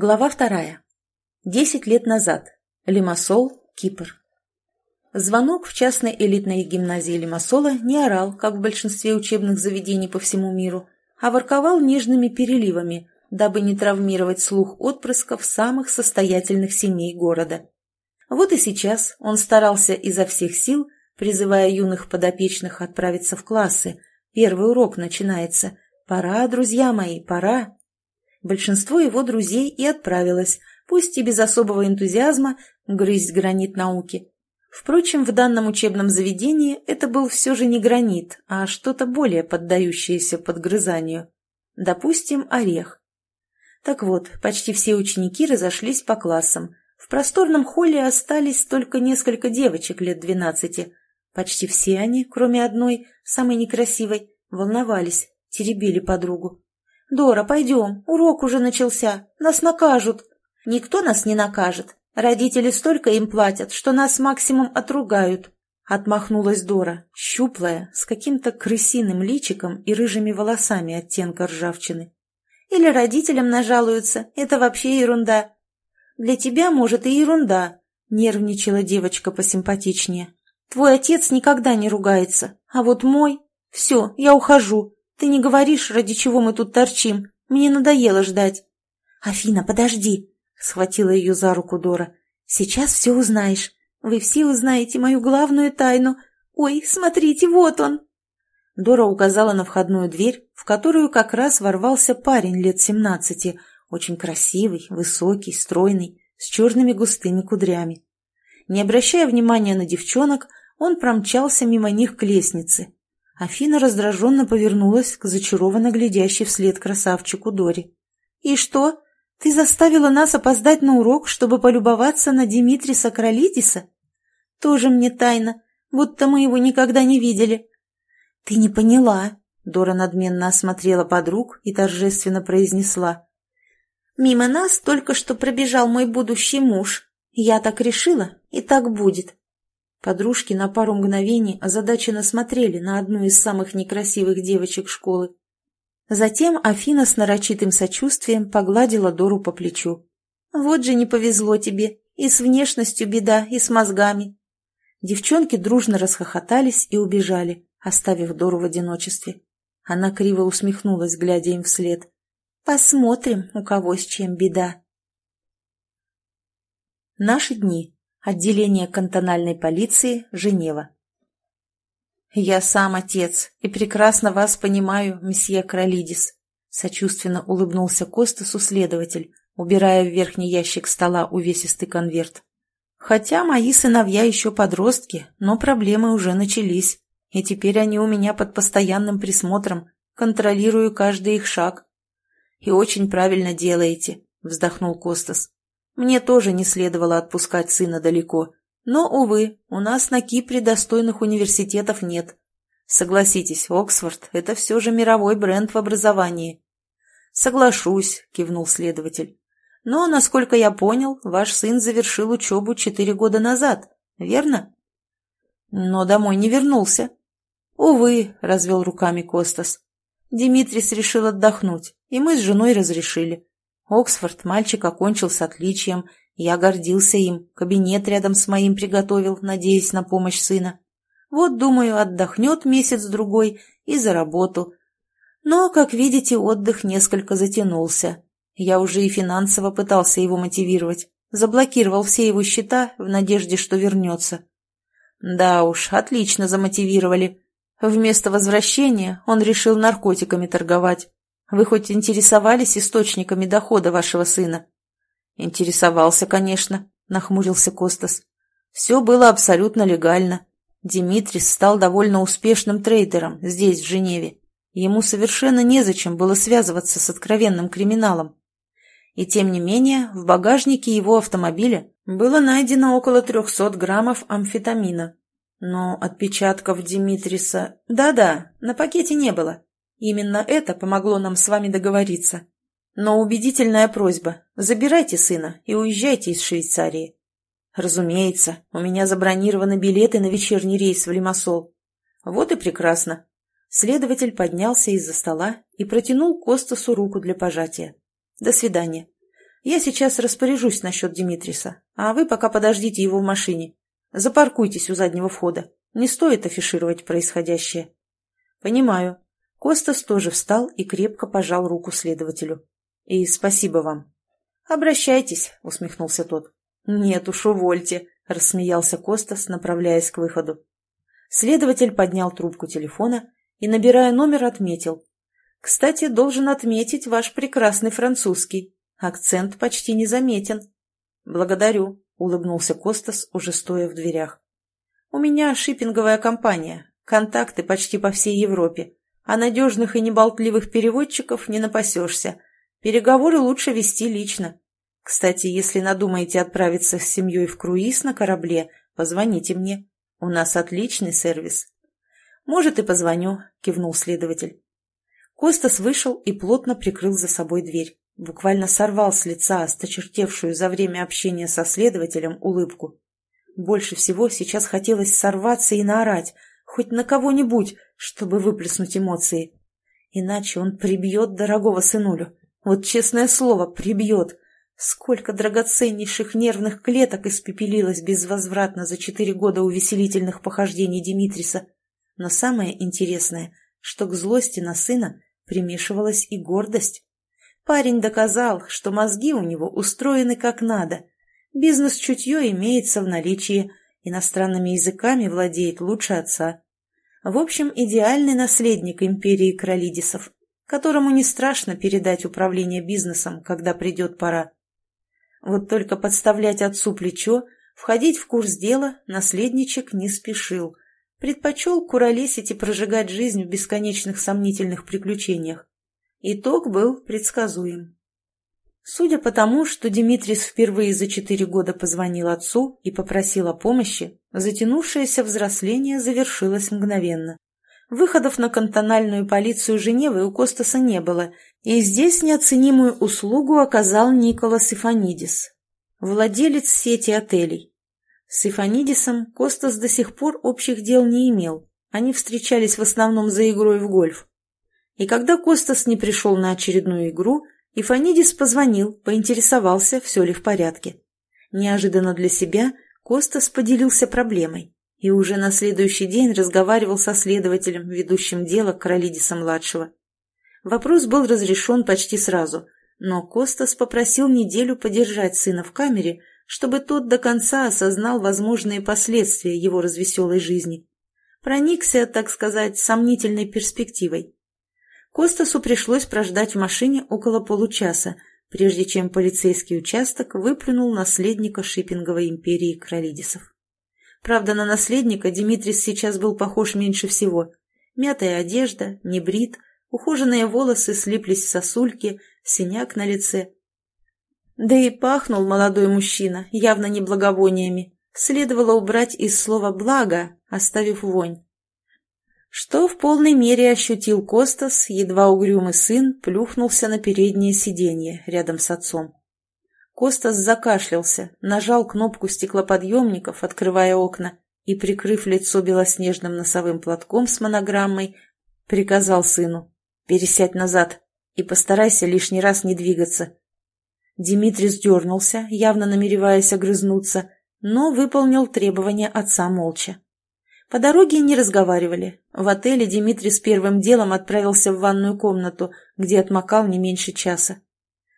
Глава вторая. Десять лет назад. Лимассол, Кипр. Звонок в частной элитной гимназии Лимассола не орал, как в большинстве учебных заведений по всему миру, а ворковал нежными переливами, дабы не травмировать слух отпрысков самых состоятельных семей города. Вот и сейчас он старался изо всех сил, призывая юных подопечных отправиться в классы. Первый урок начинается. «Пора, друзья мои, пора!» Большинство его друзей и отправилось, пусть и без особого энтузиазма, грызть гранит науки. Впрочем, в данном учебном заведении это был все же не гранит, а что-то более поддающееся подгрызанию. Допустим, орех. Так вот, почти все ученики разошлись по классам. В просторном холле остались только несколько девочек лет двенадцати. Почти все они, кроме одной, самой некрасивой, волновались, теребили подругу. «Дора, пойдем, урок уже начался, нас накажут». «Никто нас не накажет. Родители столько им платят, что нас максимум отругают», — отмахнулась Дора, щуплая, с каким-то крысиным личиком и рыжими волосами оттенка ржавчины. «Или родителям нажалуются, это вообще ерунда». «Для тебя, может, и ерунда», — нервничала девочка посимпатичнее. «Твой отец никогда не ругается, а вот мой... Все, я ухожу. Ты не говоришь, ради чего мы тут торчим. Мне надоело ждать. Афина, подожди, схватила ее за руку Дора. Сейчас все узнаешь. Вы все узнаете мою главную тайну. Ой, смотрите, вот он. Дора указала на входную дверь, в которую как раз ворвался парень лет семнадцати, очень красивый, высокий, стройный, с черными густыми кудрями. Не обращая внимания на девчонок, он промчался мимо них к лестнице, Афина раздраженно повернулась к зачарованно глядящей вслед красавчику Дори. «И что? Ты заставила нас опоздать на урок, чтобы полюбоваться на Димитриса Кролидиса? Тоже мне тайна, будто мы его никогда не видели». «Ты не поняла», — Дора надменно осмотрела подруг и торжественно произнесла. «Мимо нас только что пробежал мой будущий муж. Я так решила, и так будет. Подружки на пару мгновений озадаченно смотрели на одну из самых некрасивых девочек школы. Затем Афина с нарочитым сочувствием погладила Дору по плечу. «Вот же не повезло тебе. И с внешностью беда, и с мозгами». Девчонки дружно расхохотались и убежали, оставив Дору в одиночестве. Она криво усмехнулась, глядя им вслед. «Посмотрим, у кого с чем беда». Наши дни. Отделение кантональной полиции, Женева. «Я сам отец и прекрасно вас понимаю, месье Кролидис», сочувственно улыбнулся Костасу следователь, убирая в верхний ящик стола увесистый конверт. «Хотя мои сыновья еще подростки, но проблемы уже начались, и теперь они у меня под постоянным присмотром, контролирую каждый их шаг». «И очень правильно делаете», — вздохнул Костас. Мне тоже не следовало отпускать сына далеко. Но, увы, у нас на Кипре достойных университетов нет. Согласитесь, Оксфорд – это все же мировой бренд в образовании. Соглашусь, кивнул следователь. Но, насколько я понял, ваш сын завершил учебу четыре года назад, верно? Но домой не вернулся. Увы, развел руками Костас. Димитрис решил отдохнуть, и мы с женой разрешили. Оксфорд мальчик окончил с отличием. Я гордился им, кабинет рядом с моим приготовил, надеясь на помощь сына. Вот, думаю, отдохнет месяц-другой и за работу. Но, как видите, отдых несколько затянулся. Я уже и финансово пытался его мотивировать. Заблокировал все его счета в надежде, что вернется. Да уж, отлично замотивировали. Вместо возвращения он решил наркотиками торговать. Вы хоть интересовались источниками дохода вашего сына? Интересовался, конечно, нахмурился Костас. Все было абсолютно легально. Димитрис стал довольно успешным трейдером здесь, в Женеве. Ему совершенно незачем было связываться с откровенным криминалом. И тем не менее, в багажнике его автомобиля было найдено около 300 граммов амфетамина. Но отпечатков Димитриса... Да-да, на пакете не было. Именно это помогло нам с вами договориться. Но убедительная просьба – забирайте сына и уезжайте из Швейцарии. Разумеется, у меня забронированы билеты на вечерний рейс в Лимассол. Вот и прекрасно. Следователь поднялся из-за стола и протянул Костасу руку для пожатия. До свидания. Я сейчас распоряжусь насчет Димитриса, а вы пока подождите его в машине. Запаркуйтесь у заднего входа. Не стоит афишировать происходящее. Понимаю. Костас тоже встал и крепко пожал руку следователю. И спасибо вам. Обращайтесь, усмехнулся тот. Нет уж, увольте, рассмеялся Костас, направляясь к выходу. Следователь поднял трубку телефона и, набирая номер, отметил. «Кстати, должен отметить ваш прекрасный французский. Акцент почти незаметен». «Благодарю», — улыбнулся Костас, уже стоя в дверях. «У меня шиппинговая компания, контакты почти по всей Европе, а надежных и неболтливых переводчиков не напасешься. Переговоры лучше вести лично. Кстати, если надумаете отправиться с семьей в круиз на корабле, позвоните мне. У нас отличный сервис». «Может, и позвоню», — кивнул следователь. Костас вышел и плотно прикрыл за собой дверь буквально сорвал с лица осточертевшую за время общения со следователем улыбку. Больше всего сейчас хотелось сорваться и наорать, хоть на кого-нибудь, чтобы выплеснуть эмоции. Иначе он прибьет дорогого сынулю. Вот честное слово, прибьет. Сколько драгоценнейших нервных клеток испепелилось безвозвратно за четыре года увеселительных похождений Димитриса. Но самое интересное, что к злости на сына примешивалась и гордость. Парень доказал, что мозги у него устроены как надо. Бизнес-чутье имеется в наличии, иностранными языками владеет лучше отца. В общем, идеальный наследник империи Кролидисов, которому не страшно передать управление бизнесом, когда придет пора. Вот только подставлять отцу плечо, входить в курс дела наследничек не спешил. Предпочел куролесить и прожигать жизнь в бесконечных сомнительных приключениях. Итог был предсказуем. Судя по тому, что Димитрис впервые за четыре года позвонил отцу и попросил о помощи, затянувшееся взросление завершилось мгновенно. Выходов на кантональную полицию Женевы у Костаса не было, и здесь неоценимую услугу оказал Николас Сифанидис, владелец сети отелей. С Сифанидисом Костас до сих пор общих дел не имел, они встречались в основном за игрой в гольф. И когда Костас не пришел на очередную игру, Ифанидис позвонил, поинтересовался, все ли в порядке. Неожиданно для себя Костас поделился проблемой и уже на следующий день разговаривал со следователем, ведущим дело Королидиса-младшего. Вопрос был разрешен почти сразу, но Костас попросил неделю подержать сына в камере, чтобы тот до конца осознал возможные последствия его развеселой жизни. Проникся, так сказать, сомнительной перспективой. Костасу пришлось прождать в машине около получаса, прежде чем полицейский участок выплюнул наследника шиппинговой империи Кролидисов. Правда, на наследника Димитрис сейчас был похож меньше всего. Мятая одежда, небрит, ухоженные волосы слиплись в сосульки, синяк на лице. Да и пахнул молодой мужчина, явно не благовониями. Следовало убрать из слова «благо», оставив вонь что в полной мере ощутил Костас, едва угрюмый сын плюхнулся на переднее сиденье рядом с отцом. Костас закашлялся, нажал кнопку стеклоподъемников, открывая окна, и, прикрыв лицо белоснежным носовым платком с монограммой, приказал сыну «Пересядь назад и постарайся лишний раз не двигаться». Димитрий сдернулся, явно намереваясь огрызнуться, но выполнил требования отца молча. По дороге не разговаривали. В отеле Дмитрий с первым делом отправился в ванную комнату, где отмокал не меньше часа.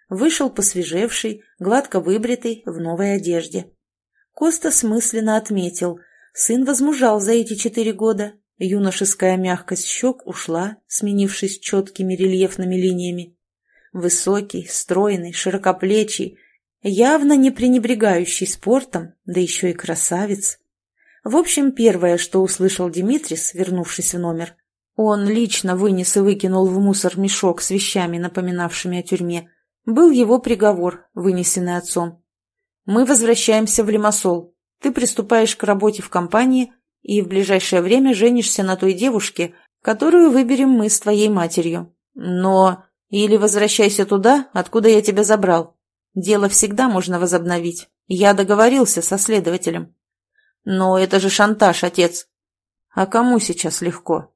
Вышел посвежевший, гладко выбритый, в новой одежде. Коста смысленно отметил. Сын возмужал за эти четыре года. Юношеская мягкость щек ушла, сменившись четкими рельефными линиями. Высокий, стройный, широкоплечий, явно не пренебрегающий спортом, да еще и красавец. В общем, первое, что услышал Димитрис, вернувшись в номер, он лично вынес и выкинул в мусор мешок с вещами, напоминавшими о тюрьме, был его приговор, вынесенный отцом. «Мы возвращаемся в Лимассол. Ты приступаешь к работе в компании и в ближайшее время женишься на той девушке, которую выберем мы с твоей матерью. Но или возвращайся туда, откуда я тебя забрал. Дело всегда можно возобновить. Я договорился со следователем. «Но это же шантаж, отец!» «А кому сейчас легко?»